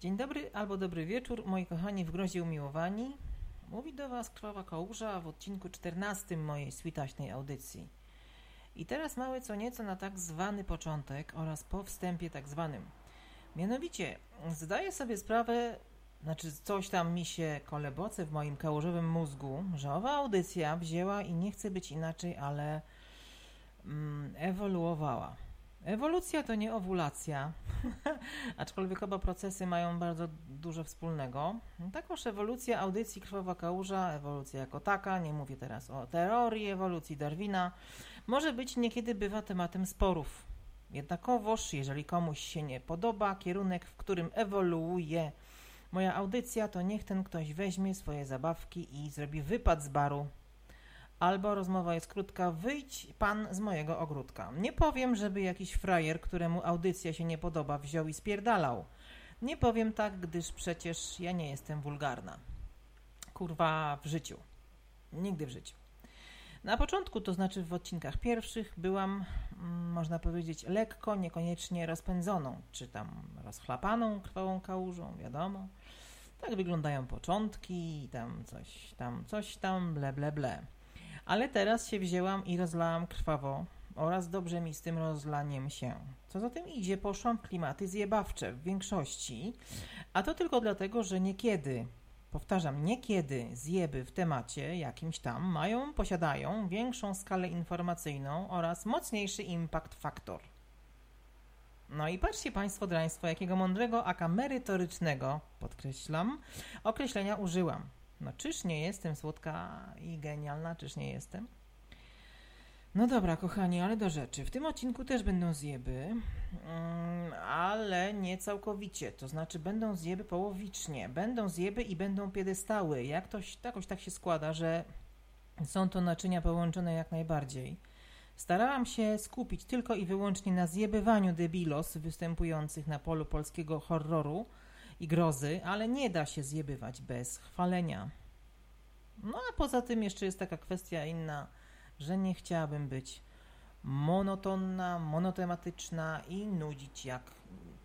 Dzień dobry albo dobry wieczór, moi kochani w grozie umiłowani. Mówi do Was Krwawa Kałuża w odcinku 14 mojej switaśnej audycji. I teraz małe co nieco na tak zwany początek oraz po wstępie tak zwanym. Mianowicie, zdaję sobie sprawę, znaczy coś tam mi się koleboce w moim kałużowym mózgu, że owa audycja wzięła i nie chce być inaczej, ale mm, ewoluowała. Ewolucja to nie owulacja, aczkolwiek oba procesy mają bardzo dużo wspólnego. Takoż ewolucja audycji Krwawa Kałuża, ewolucja jako taka, nie mówię teraz o teorii ewolucji Darwina, może być niekiedy bywa tematem sporów. Jednakowoż, jeżeli komuś się nie podoba kierunek, w którym ewoluuje moja audycja, to niech ten ktoś weźmie swoje zabawki i zrobi wypad z baru Albo rozmowa jest krótka, wyjdź pan z mojego ogródka. Nie powiem, żeby jakiś frajer, któremu audycja się nie podoba, wziął i spierdalał. Nie powiem tak, gdyż przecież ja nie jestem wulgarna. Kurwa w życiu. Nigdy w życiu. Na początku, to znaczy w odcinkach pierwszych, byłam, mm, można powiedzieć, lekko, niekoniecznie rozpędzoną, czy tam rozchlapaną krwawą kałużą, wiadomo. Tak wyglądają początki, tam coś tam, coś tam, ble, ble, ble. Ale teraz się wzięłam i rozlałam krwawo oraz dobrze mi z tym rozlaniem się. Co za tym idzie, poszłam w klimaty zjebawcze w większości, a to tylko dlatego, że niekiedy, powtarzam, niekiedy zjeby w temacie jakimś tam mają, posiadają większą skalę informacyjną oraz mocniejszy impact faktor. No i patrzcie Państwo, draństwo, jakiego mądrego, aka merytorycznego, podkreślam, określenia użyłam. No czyż nie jestem słodka i genialna, czyż nie jestem? No dobra, kochani, ale do rzeczy. W tym odcinku też będą zjeby, mm, ale nie całkowicie. To znaczy będą zjeby połowicznie. Będą zjeby i będą piedestały. Jak to, jakoś tak się składa, że są to naczynia połączone jak najbardziej. Starałam się skupić tylko i wyłącznie na zjebywaniu debilos występujących na polu polskiego horroru, i grozy, ale nie da się zjebywać bez chwalenia. No a poza tym jeszcze jest taka kwestia inna, że nie chciałabym być monotonna, monotematyczna i nudzić jak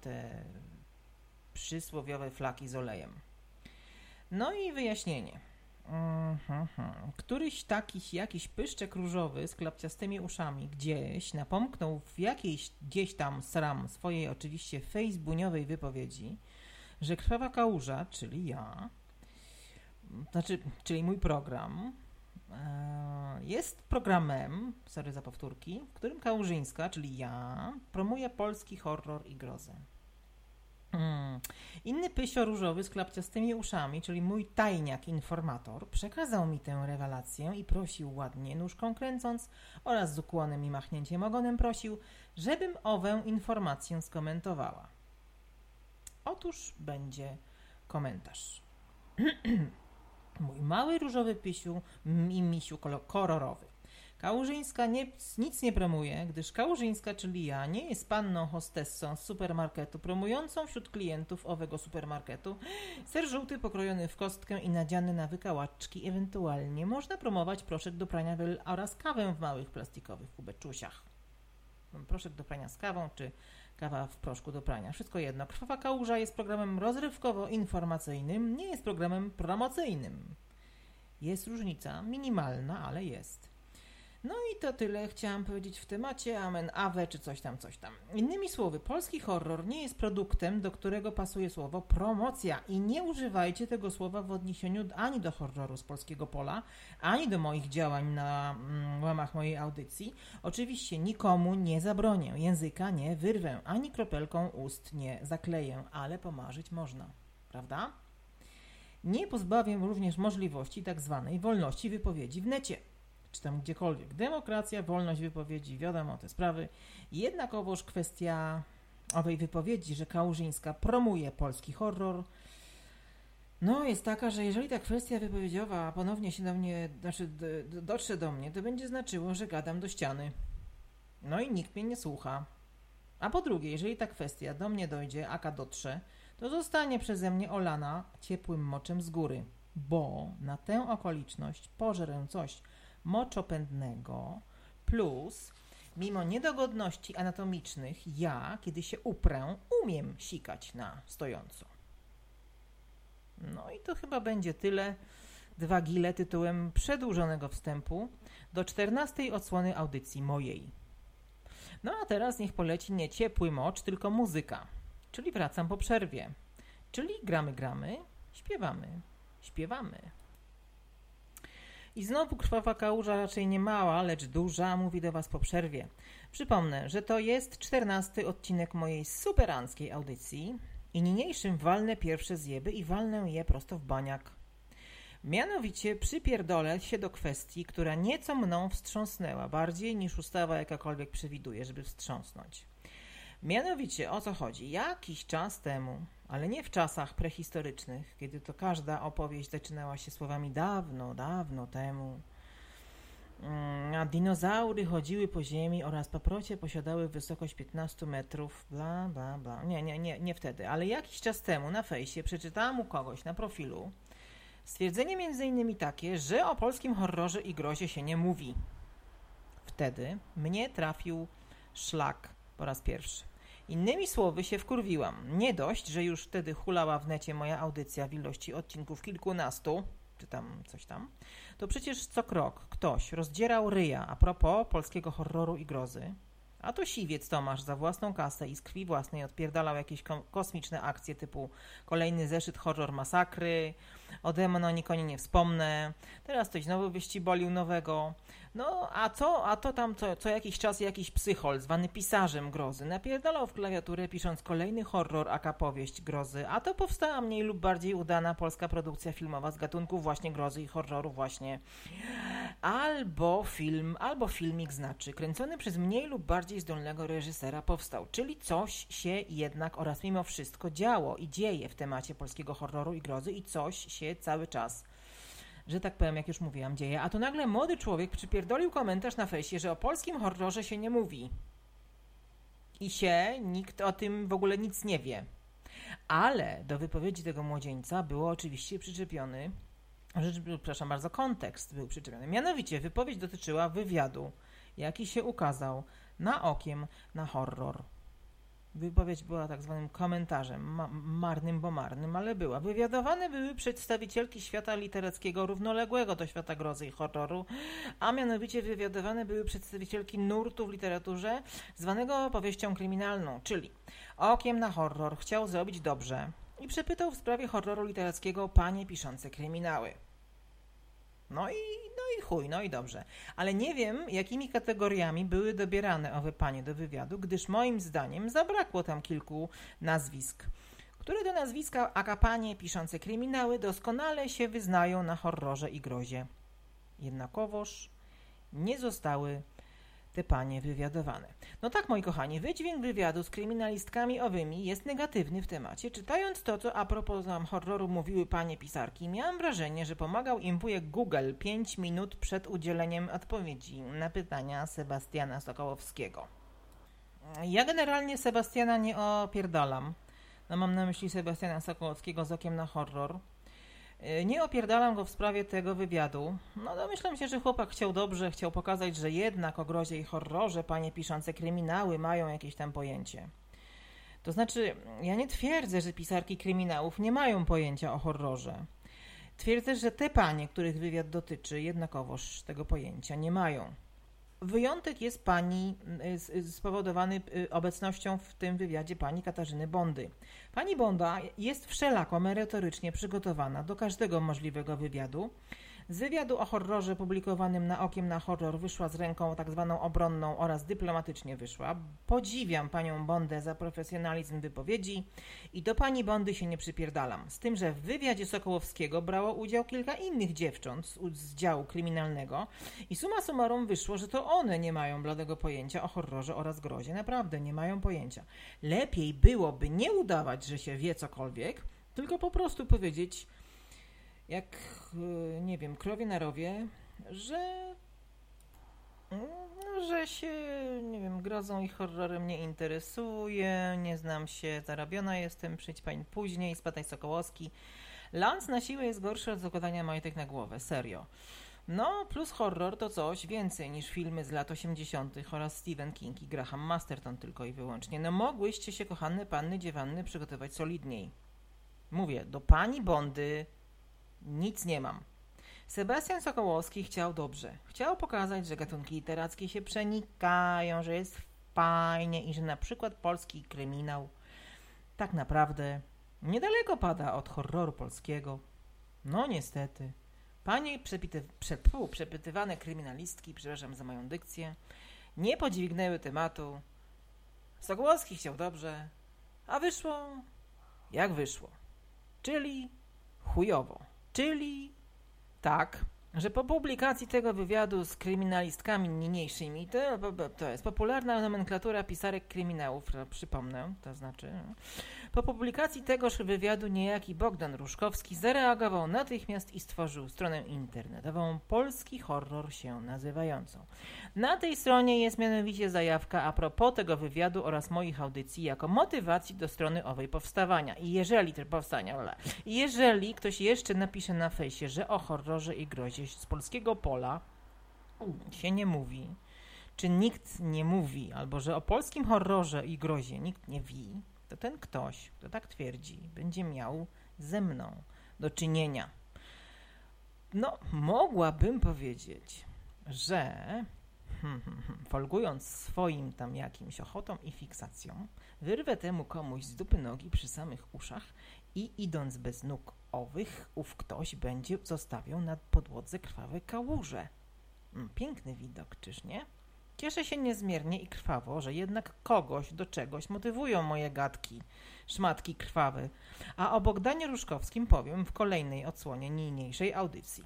te przysłowiowe flaki z olejem. No i wyjaśnienie. Mhm. Któryś taki jakiś pyszczek różowy z klapciastymi uszami gdzieś napomknął w jakiejś gdzieś tam sram swojej oczywiście facebookowej wypowiedzi, że Krwawa Kałuża, czyli ja, znaczy, czyli mój program, e, jest programem, sorry za powtórki, w którym Kałużyńska, czyli ja, promuje polski horror i grozę. Hmm. Inny pysio różowy z klapciastymi uszami, czyli mój tajniak informator, przekazał mi tę rewelację i prosił ładnie, nóżką kręcąc oraz z ukłonem i machnięciem ogonem prosił, żebym owę informację skomentowała. Otóż będzie komentarz. Mój mały różowy pisiu i misiu kolorowy. Kałużyńska nie, nic nie promuje, gdyż Kałużyńska, czyli ja, nie jest panną hostessą z supermarketu promującą wśród klientów owego supermarketu ser żółty pokrojony w kostkę i nadziany na wykałaczki. Ewentualnie można promować proszek do prania oraz kawę w małych plastikowych kubeczusiach. Proszek do prania z kawą czy kawa w proszku do prania. Wszystko jedno. Krwawa kałuża jest programem rozrywkowo-informacyjnym, nie jest programem promocyjnym. Jest różnica, minimalna, ale jest. No i to tyle chciałam powiedzieć w temacie, amen, awe czy coś tam, coś tam. Innymi słowy, polski horror nie jest produktem, do którego pasuje słowo promocja i nie używajcie tego słowa w odniesieniu ani do horroru z polskiego pola, ani do moich działań na mm, łamach mojej audycji. Oczywiście nikomu nie zabronię, języka nie wyrwę, ani kropelką ust nie zakleję, ale pomarzyć można, prawda? Nie pozbawię również możliwości tak zwanej wolności wypowiedzi w necie czy tam gdziekolwiek. Demokracja, wolność wypowiedzi, wiadomo te sprawy. Jednakowoż kwestia owej wypowiedzi, że Kałużyńska promuje polski horror, no jest taka, że jeżeli ta kwestia wypowiedziowa ponownie się do mnie, znaczy dotrze do mnie, to będzie znaczyło, że gadam do ściany. No i nikt mnie nie słucha. A po drugie, jeżeli ta kwestia do mnie dojdzie, aka dotrze, to zostanie przeze mnie olana ciepłym moczem z góry, bo na tę okoliczność pożerę coś, moczopędnego plus mimo niedogodności anatomicznych ja, kiedy się uprę, umiem sikać na stojąco. No i to chyba będzie tyle. Dwa gile tytułem przedłużonego wstępu do czternastej odsłony audycji mojej. No a teraz niech poleci nie ciepły mocz, tylko muzyka. Czyli wracam po przerwie. Czyli gramy, gramy, śpiewamy, śpiewamy. I znowu krwawa kałuża raczej nie mała, lecz duża, mówi do Was po przerwie. Przypomnę, że to jest czternasty odcinek mojej superanckiej audycji i niniejszym walnę pierwsze zjeby i walnę je prosto w baniak. Mianowicie przypierdolę się do kwestii, która nieco mną wstrząsnęła, bardziej niż ustawa jakakolwiek przewiduje, żeby wstrząsnąć. Mianowicie o co chodzi? Jakiś czas temu, ale nie w czasach prehistorycznych, kiedy to każda opowieść zaczynała się słowami dawno, dawno temu, mm, a dinozaury chodziły po ziemi oraz paprocie posiadały wysokość 15 metrów, bla, bla, bla. Nie, nie, nie, nie wtedy, ale jakiś czas temu na fejsie przeczytałam u kogoś na profilu stwierdzenie między innymi takie, że o polskim horrorze i grozie się nie mówi. Wtedy mnie trafił szlak po raz pierwszy. Innymi słowy się wkurwiłam. Nie dość, że już wtedy hulała w necie moja audycja w ilości odcinków kilkunastu, czy tam coś tam, to przecież co krok ktoś rozdzierał ryja a propos polskiego horroru i grozy. A to siwiec Tomasz za własną kasę i z krwi własnej odpierdalał jakieś kosmiczne akcje typu kolejny zeszyt horror masakry, o Demononikonie nie wspomnę, teraz ktoś znowu wyścibolił nowego, no, a co, a to tam co, co jakiś czas jakiś psychol, zwany pisarzem grozy, napierdalał w klawiaturę pisząc kolejny horror aka powieść grozy, a to powstała mniej lub bardziej udana polska produkcja filmowa z gatunków właśnie grozy i horroru właśnie. Albo film, albo filmik znaczy, kręcony przez mniej lub bardziej zdolnego reżysera powstał, czyli coś się jednak oraz mimo wszystko działo i dzieje w temacie polskiego horroru i grozy i coś się cały czas że tak powiem, jak już mówiłam, dzieje. A tu nagle młody człowiek przypierdolił komentarz na fejsie, że o polskim horrorze się nie mówi. I się nikt o tym w ogóle nic nie wie. Ale do wypowiedzi tego młodzieńca było oczywiście przyczepiony, rzecz, przepraszam bardzo, kontekst był przyczepiony. Mianowicie wypowiedź dotyczyła wywiadu, jaki się ukazał na okiem na horror. Wypowiedź była tak zwanym komentarzem, ma marnym, bo marnym, ale była. Wywiadowane były przedstawicielki świata literackiego równoległego do świata grozy i horroru, a mianowicie wywiadowane były przedstawicielki nurtu w literaturze zwanego opowieścią kryminalną, czyli okiem na horror chciał zrobić dobrze i przepytał w sprawie horroru literackiego panie piszące kryminały. No i, no i chuj, no i dobrze. Ale nie wiem, jakimi kategoriami były dobierane owe panie do wywiadu, gdyż moim zdaniem zabrakło tam kilku nazwisk, które to nazwiska akapanie piszące kryminały doskonale się wyznają na horrorze i grozie. Jednakowoż nie zostały te panie wywiadowane. No tak, moi kochani, wydźwięk wywiadu z kryminalistkami owymi jest negatywny w temacie. Czytając to, co a propos nam horroru mówiły panie pisarki, miałam wrażenie, że pomagał im wujek Google 5 minut przed udzieleniem odpowiedzi na pytania Sebastiana Sokołowskiego. Ja generalnie Sebastiana nie opierdalam. No mam na myśli Sebastiana Sokołowskiego z okiem na horror. E, nie opierdalam go w sprawie tego wywiadu. No domyślam się, że chłopak chciał dobrze, chciał pokazać, że jednak o grozie i horrorze panie piszące kryminały mają jakieś tam pojęcie. To znaczy, ja nie twierdzę, że pisarki kryminałów nie mają pojęcia o horrorze. Twierdzę, że te panie, których wywiad dotyczy, jednakowoż tego pojęcia nie mają. Wyjątek jest pani y, spowodowany y, obecnością w tym wywiadzie pani Katarzyny Bondy. Pani Bonda jest wszelako merytorycznie przygotowana do każdego możliwego wywiadu z wywiadu o horrorze publikowanym na Okiem na Horror wyszła z ręką tak zwaną obronną oraz dyplomatycznie wyszła. Podziwiam panią Bondę za profesjonalizm wypowiedzi i do pani Bondy się nie przypierdalam. Z tym, że w wywiadzie Sokołowskiego brało udział kilka innych dziewcząt z, z działu kryminalnego i suma summarum wyszło, że to one nie mają bladego pojęcia o horrorze oraz grozie. Naprawdę nie mają pojęcia. Lepiej byłoby nie udawać, że się wie cokolwiek, tylko po prostu powiedzieć jak, e, nie wiem, krowie na rowie, że no, że się, nie wiem, grozą i horrorem nie interesuje, nie znam się, zarabiona jestem, przyjdź pań później, spadaj Sokołowski. Lance na siłę jest gorszy od zakładania majtek na głowę, serio. No, plus horror to coś więcej niż filmy z lat 80. oraz Stephen King i Graham Masterton tylko i wyłącznie. No mogłyście się, kochane panny dziewanny, przygotować solidniej. Mówię, do pani Bondy nic nie mam. Sebastian Sokołowski chciał dobrze. Chciał pokazać, że gatunki literackie się przenikają, że jest fajnie i że na przykład polski kryminał tak naprawdę niedaleko pada od horroru polskiego. No niestety. Panie przepity, prze, pu, przepytywane kryminalistki, przepraszam za moją dykcję, nie podźwignęły tematu. Sokołowski chciał dobrze, a wyszło jak wyszło. Czyli chujowo. Czyli tak, że po publikacji tego wywiadu z kryminalistkami niniejszymi, to, to jest popularna nomenklatura pisarek kryminałów, przypomnę, to znaczy, po publikacji tegoż wywiadu niejaki Bogdan Różkowski zareagował natychmiast i stworzył stronę internetową Polski Horror się nazywającą. Na tej stronie jest mianowicie zajawka a propos tego wywiadu oraz moich audycji jako motywacji do strony owej powstawania. I jeżeli powstania, jeżeli ktoś jeszcze napisze na fejsie, że o horrorze i grozie z polskiego pola się nie mówi, czy nikt nie mówi, albo że o polskim horrorze i grozie nikt nie wie, to ten ktoś, kto tak twierdzi, będzie miał ze mną do czynienia. No, mogłabym powiedzieć, że folgując swoim tam jakimś ochotą i fiksacją, wyrwę temu komuś z dupy nogi przy samych uszach i idąc bez nóg owych, ów ktoś będzie zostawiał na podłodze krwawe kałuże. Mm, piękny widok, czyż nie? Cieszę się niezmiernie i krwawo, że jednak kogoś do czegoś motywują moje gadki, szmatki krwawy, a o Bogdanie Różkowskim powiem w kolejnej odsłonie niniejszej audycji.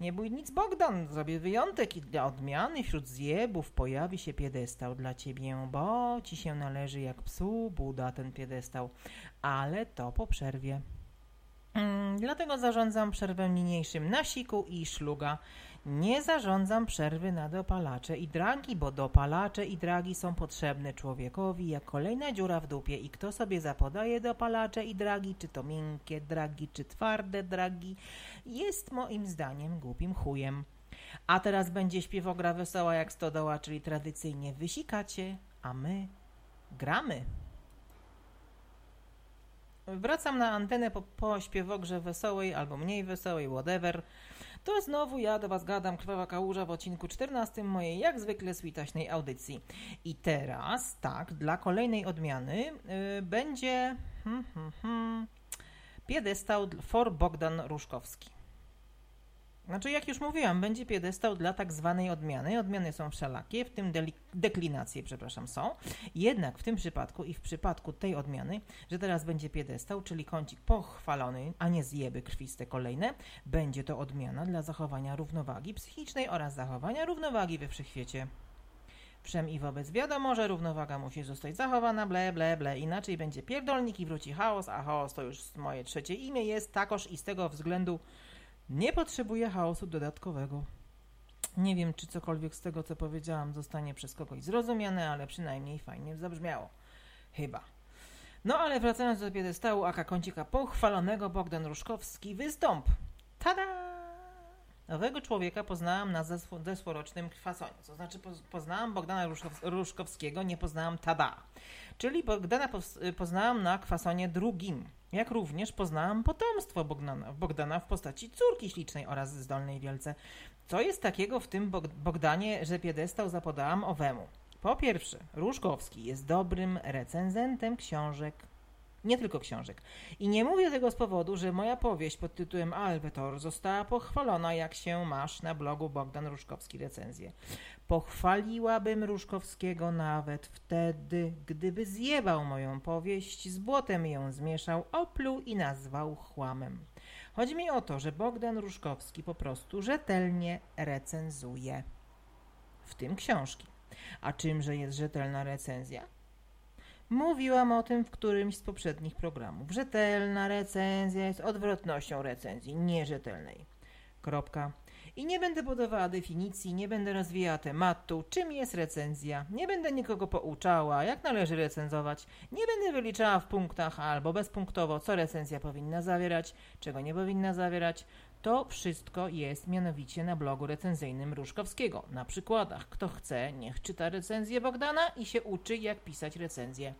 Nie bój nic Bogdan, zrobię wyjątek i dla odmiany wśród zjebów pojawi się piedestał dla ciebie, bo ci się należy jak psu Buda ten piedestał, ale to po przerwie. Mm, dlatego zarządzam przerwę niniejszym na siku i szluga. Nie zarządzam przerwy na dopalacze i dragi, bo dopalacze i dragi są potrzebne człowiekowi jak kolejna dziura w dupie i kto sobie zapodaje dopalacze i dragi, czy to miękkie dragi, czy twarde dragi, jest moim zdaniem głupim chujem. A teraz będzie śpiewogra wesoła jak stodoła, czyli tradycyjnie wysikacie, a my gramy. Wracam na antenę po, po śpiewogrze wesołej albo mniej wesołej, whatever. To znowu ja do Was gadam, Krwawa Kałuża w odcinku 14 mojej jak zwykle switaśnej audycji. I teraz, tak, dla kolejnej odmiany yy, będzie hmm, hmm, hmm, piedestał for Bogdan Różkowski. Znaczy, jak już mówiłam, będzie piedestał dla tak zwanej odmiany. Odmiany są wszelakie, w tym deklinacje, przepraszam, są. Jednak w tym przypadku i w przypadku tej odmiany, że teraz będzie piedestał, czyli kącik pochwalony, a nie zjeby krwiste kolejne, będzie to odmiana dla zachowania równowagi psychicznej oraz zachowania równowagi we wszechświecie. Wszem i wobec wiadomo, że równowaga musi zostać zachowana, ble, ble, ble, inaczej będzie pierdolnik i wróci chaos, a chaos to już moje trzecie imię jest, takoż i z tego względu nie potrzebuję chaosu dodatkowego. Nie wiem, czy cokolwiek z tego, co powiedziałam, zostanie przez kogoś zrozumiane, ale przynajmniej fajnie zabrzmiało. Chyba. No ale wracając do piedestału aka kącika pochwalonego Bogdan Różkowski, wystąp. Tada! Nowego człowieka poznałam na zesłorocznym kwasonie. To znaczy poznałam Bogdana Różkowskiego, nie poznałam tada. Czyli Bogdana poznałam na kwasonie drugim. Jak również poznałam potomstwo Bogdana, Bogdana w postaci córki ślicznej oraz zdolnej wielce. Co jest takiego w tym Bogdanie, że piedestał zapodałam owemu? Po pierwsze, Różkowski jest dobrym recenzentem książek nie tylko książek. I nie mówię tego z powodu, że moja powieść pod tytułem Alwetor została pochwalona, jak się masz na blogu Bogdan Różkowski recenzję. Pochwaliłabym Różkowskiego nawet wtedy, gdyby zjebał moją powieść, z błotem ją zmieszał, opluł i nazwał chłamem. Chodzi mi o to, że Bogdan Różkowski po prostu rzetelnie recenzuje. W tym książki. A czymże jest rzetelna recenzja? Mówiłam o tym w którymś z poprzednich programów. Rzetelna recenzja jest odwrotnością recenzji nierzetelnej. Kropka. I nie będę budowała definicji, nie będę rozwijała tematu, czym jest recenzja, nie będę nikogo pouczała, jak należy recenzować, nie będę wyliczała w punktach albo bezpunktowo, co recenzja powinna zawierać, czego nie powinna zawierać. To wszystko jest mianowicie na blogu recenzyjnym Różkowskiego. Na przykładach. Kto chce, niech czyta recenzję Bogdana i się uczy, jak pisać recenzję.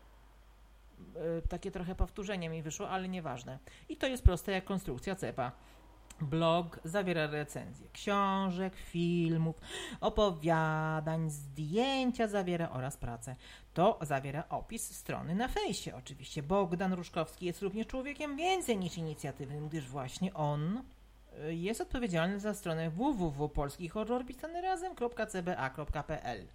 y, takie trochę powtórzenie mi wyszło, ale nieważne. I to jest proste jak konstrukcja cepa. Blog zawiera recenzje książek, filmów, opowiadań, zdjęcia zawiera oraz pracę. To zawiera opis strony na fejsie. Oczywiście Bogdan Różkowski jest również człowiekiem więcej niż inicjatywnym, gdyż właśnie on y, jest odpowiedzialny za stronę www.polskihorrorpisanyrazem.cba.pl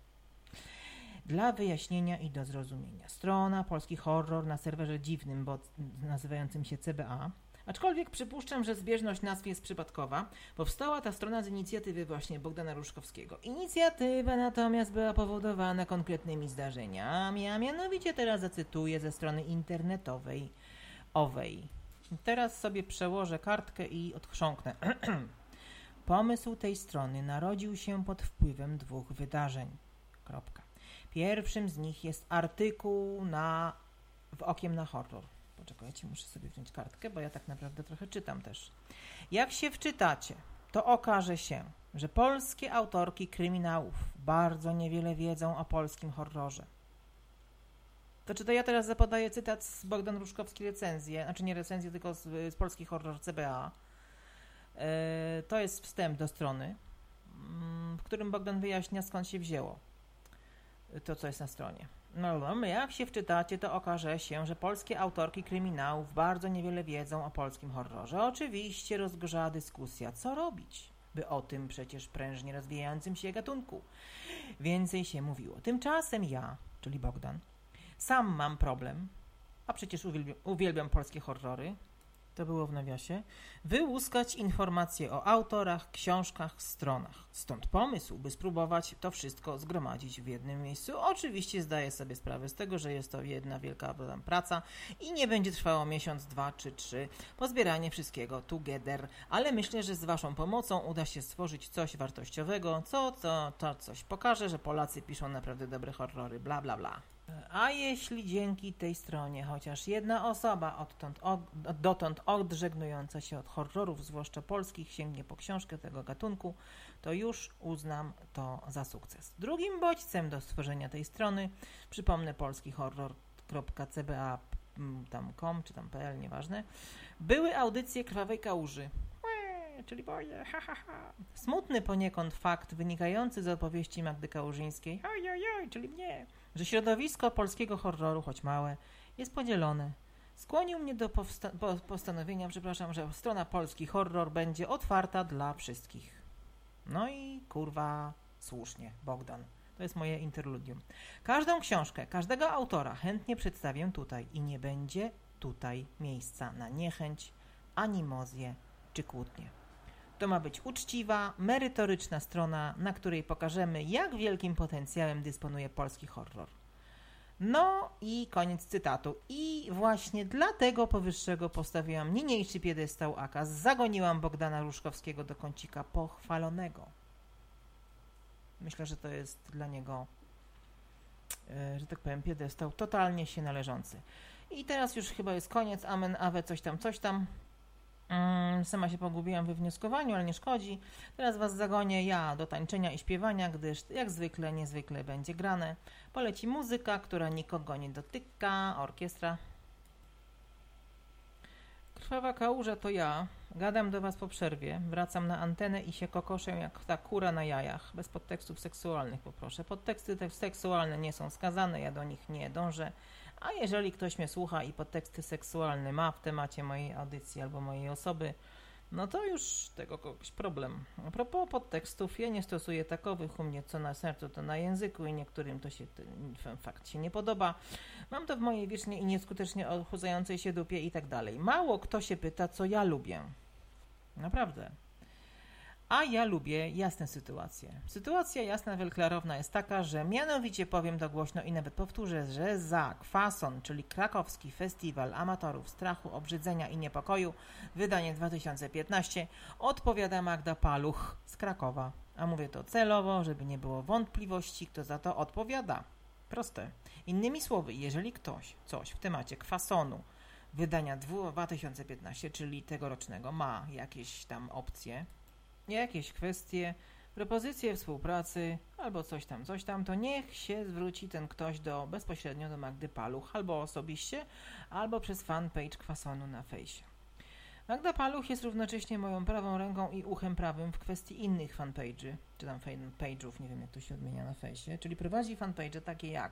dla wyjaśnienia i do zrozumienia. Strona Polski Horror na serwerze dziwnym, bo nazywającym się CBA Aczkolwiek przypuszczam, że zbieżność nazw jest przypadkowa. Powstała ta strona z inicjatywy właśnie Bogdana Różkowskiego. Inicjatywa natomiast była powodowana konkretnymi zdarzeniami, a mianowicie teraz zacytuję ze strony internetowej owej. Teraz sobie przełożę kartkę i odchrząknę. Pomysł tej strony narodził się pod wpływem dwóch wydarzeń. Kropka. Pierwszym z nich jest artykuł na w okiem na horror Poczekajcie, muszę sobie wziąć kartkę, bo ja tak naprawdę trochę czytam też. Jak się wczytacie, to okaże się, że polskie autorki kryminałów bardzo niewiele wiedzą o polskim horrorze. To czy to ja teraz zapodaję cytat z Bogdan Różkowski recenzję, znaczy nie recenzję, tylko z, z polski horror CBA. Yy, e, to jest wstęp do strony, yy, w którym Bogdan wyjaśnia skąd się wzięło to, co jest na stronie. No, no, jak się wczytacie, to okaże się, że polskie autorki kryminałów bardzo niewiele wiedzą o polskim horrorze. Oczywiście rozgorzała dyskusja, co robić, by o tym przecież prężnie rozwijającym się gatunku więcej się mówiło. Tymczasem ja, czyli Bogdan, sam mam problem, a przecież uwielbiam, uwielbiam polskie horrory, to było w nawiasie, wyłuskać informacje o autorach, książkach, stronach. Stąd pomysł, by spróbować to wszystko zgromadzić w jednym miejscu. Oczywiście zdaję sobie sprawę z tego, że jest to jedna wielka praca i nie będzie trwało miesiąc, dwa czy trzy pozbieranie wszystkiego together, ale myślę, że z Waszą pomocą uda się stworzyć coś wartościowego, co to, to coś pokaże, że Polacy piszą naprawdę dobre horrory, bla bla bla. A jeśli dzięki tej stronie chociaż jedna osoba odtąd, od, dotąd odżegnująca się od horrorów, zwłaszcza polskich, sięgnie po książkę tego gatunku, to już uznam to za sukces. Drugim bodźcem do stworzenia tej strony, przypomnę polskihorror.cba.com czy tam pl, nieważne, były audycje Krwawej Kałuży, czyli boję, ha, ha, ha. Smutny poniekąd fakt wynikający z opowieści Magdy Kałużyńskiej, oj, oj, oj, czyli mnie, że środowisko polskiego horroru, choć małe, jest podzielone. Skłonił mnie do powsta postanowienia, przepraszam, że strona polski horror będzie otwarta dla wszystkich. No i kurwa, słusznie, Bogdan. To jest moje interludium. Każdą książkę, każdego autora chętnie przedstawię tutaj i nie będzie tutaj miejsca na niechęć, animozję czy kłótnie. To ma być uczciwa, merytoryczna strona, na której pokażemy, jak wielkim potencjałem dysponuje polski horror. No i koniec cytatu. I właśnie dlatego powyższego postawiłam niniejszy piedestał Akas. Zagoniłam Bogdana Różkowskiego do kącika pochwalonego. Myślę, że to jest dla niego, e, że tak powiem, piedestał totalnie się należący. I teraz już chyba jest koniec. Amen, awe, coś tam, coś tam. Mm, sama się pogubiłam we wnioskowaniu, ale nie szkodzi. Teraz Was zagonię ja do tańczenia i śpiewania, gdyż jak zwykle, niezwykle będzie grane. Poleci muzyka, która nikogo nie dotyka, orkiestra. Krwawa kałuża to ja. Gadam do Was po przerwie. Wracam na antenę i się kokoszę jak ta kura na jajach. Bez podtekstów seksualnych poproszę. Podteksty te seksualne nie są skazane, ja do nich nie dążę. A jeżeli ktoś mnie słucha i podteksty seksualne ma w temacie mojej audycji albo mojej osoby, no to już tego kogoś problem. A propos podtekstów, ja nie stosuję takowych u mnie co na sercu, to na języku i niektórym to się ten fakt się nie podoba. Mam to w mojej wiecznie i nieskutecznie odchudzającej się dupie i tak dalej. Mało kto się pyta, co ja lubię. Naprawdę. A ja lubię jasne sytuacje. Sytuacja jasna, wielklarowna jest taka, że mianowicie powiem to głośno i nawet powtórzę, że za Kwason, czyli krakowski festiwal amatorów strachu, obrzydzenia i niepokoju, wydanie 2015, odpowiada Magda Paluch z Krakowa. A mówię to celowo, żeby nie było wątpliwości, kto za to odpowiada. Proste. Innymi słowy, jeżeli ktoś coś w temacie kwasonu, wydania 2015, czyli tegorocznego, ma jakieś tam opcje, jakieś kwestie, propozycje współpracy albo coś tam, coś tam, to niech się zwróci ten ktoś do bezpośrednio do Magdy Paluch, albo osobiście, albo przez fanpage Kwasonu na fejsie. Magda Paluch jest równocześnie moją prawą ręką i uchem prawym w kwestii innych fanpage'y, czy tam fanpage'ów, nie wiem jak to się odmienia na fejsie, czyli prowadzi fanpage takie jak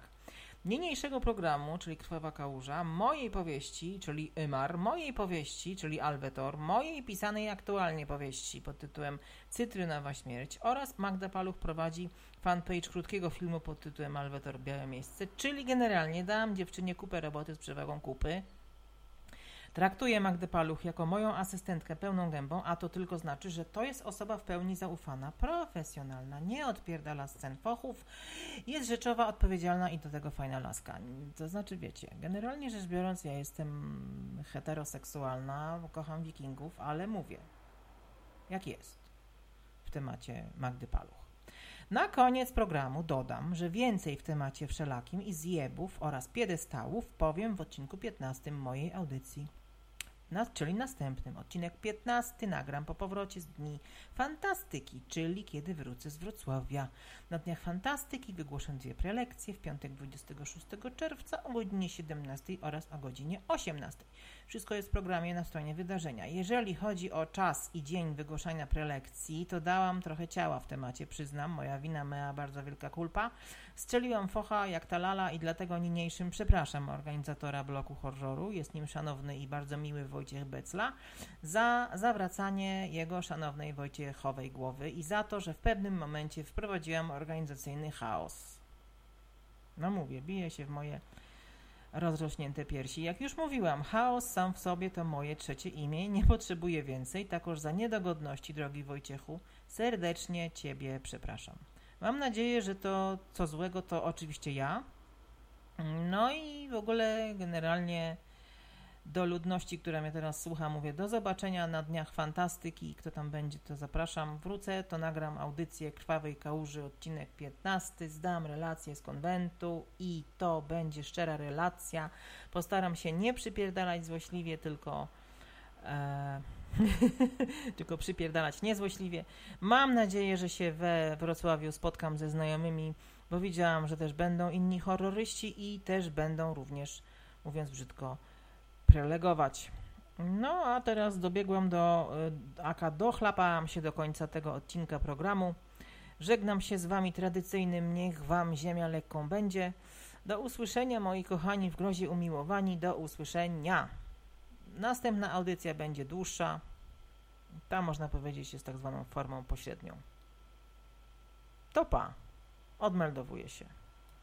niniejszego programu, czyli Krwawa Kałuża, mojej powieści, czyli Ymar, mojej powieści, czyli Alwetor, mojej pisanej aktualnie powieści pod tytułem Cytrynowa Śmierć oraz Magda Paluch prowadzi fanpage krótkiego filmu pod tytułem Alwetor Białe Miejsce, czyli generalnie dam dziewczynie kupę roboty z przewagą kupy, Traktuję Magdę Paluch jako moją asystentkę pełną gębą, a to tylko znaczy, że to jest osoba w pełni zaufana, profesjonalna, nie odpierdala scen fochów, jest rzeczowa, odpowiedzialna i do tego fajna laska. To znaczy, wiecie, generalnie rzecz biorąc, ja jestem heteroseksualna, kocham wikingów, ale mówię, jak jest w temacie Magdy Paluch. Na koniec programu dodam, że więcej w temacie wszelakim i zjebów oraz piedestałów powiem w odcinku 15 mojej audycji czyli następnym. Odcinek 15 nagram po powrocie z Dni Fantastyki, czyli kiedy wrócę z Wrocławia. Na Dniach Fantastyki wygłoszę dwie prelekcje w piątek 26 czerwca o godzinie 17 oraz o godzinie 18. Wszystko jest w programie na stronie wydarzenia. Jeżeli chodzi o czas i dzień wygłoszenia prelekcji, to dałam trochę ciała w temacie, przyznam, moja wina, mea bardzo wielka kulpa. Strzeliłam focha jak ta lala i dlatego niniejszym przepraszam organizatora bloku horroru, jest nim szanowny i bardzo miły Wojciech Becla, za zawracanie jego szanownej Wojciechowej głowy i za to, że w pewnym momencie wprowadziłam organizacyjny chaos. No mówię, bije się w moje rozrośnięte piersi. Jak już mówiłam, chaos sam w sobie to moje trzecie imię, nie potrzebuję więcej, takoż za niedogodności, drogi Wojciechu, serdecznie Ciebie przepraszam. Mam nadzieję, że to co złego to oczywiście ja. No i w ogóle generalnie do ludności, która mnie teraz słucha, mówię do zobaczenia na Dniach Fantastyki. Kto tam będzie, to zapraszam. Wrócę, to nagram audycję Krwawej Kałuży, odcinek 15. Zdam relację z konwentu i to będzie szczera relacja. Postaram się nie przypierdalać złośliwie, tylko... E, tylko przypierdalać niezłośliwie. Mam nadzieję, że się we Wrocławiu spotkam ze znajomymi, bo widziałam, że też będą inni horroryści i też będą również, mówiąc brzydko, prelegować. No, a teraz dobiegłam do, y, aka dochlapałam się do końca tego odcinka programu. Żegnam się z Wami tradycyjnym, niech Wam ziemia lekką będzie. Do usłyszenia, moi kochani, w grozie umiłowani, do usłyszenia. Następna audycja będzie dłuższa. Ta, można powiedzieć, jest tak zwaną formą pośrednią. Topa. Odmeldowuje się.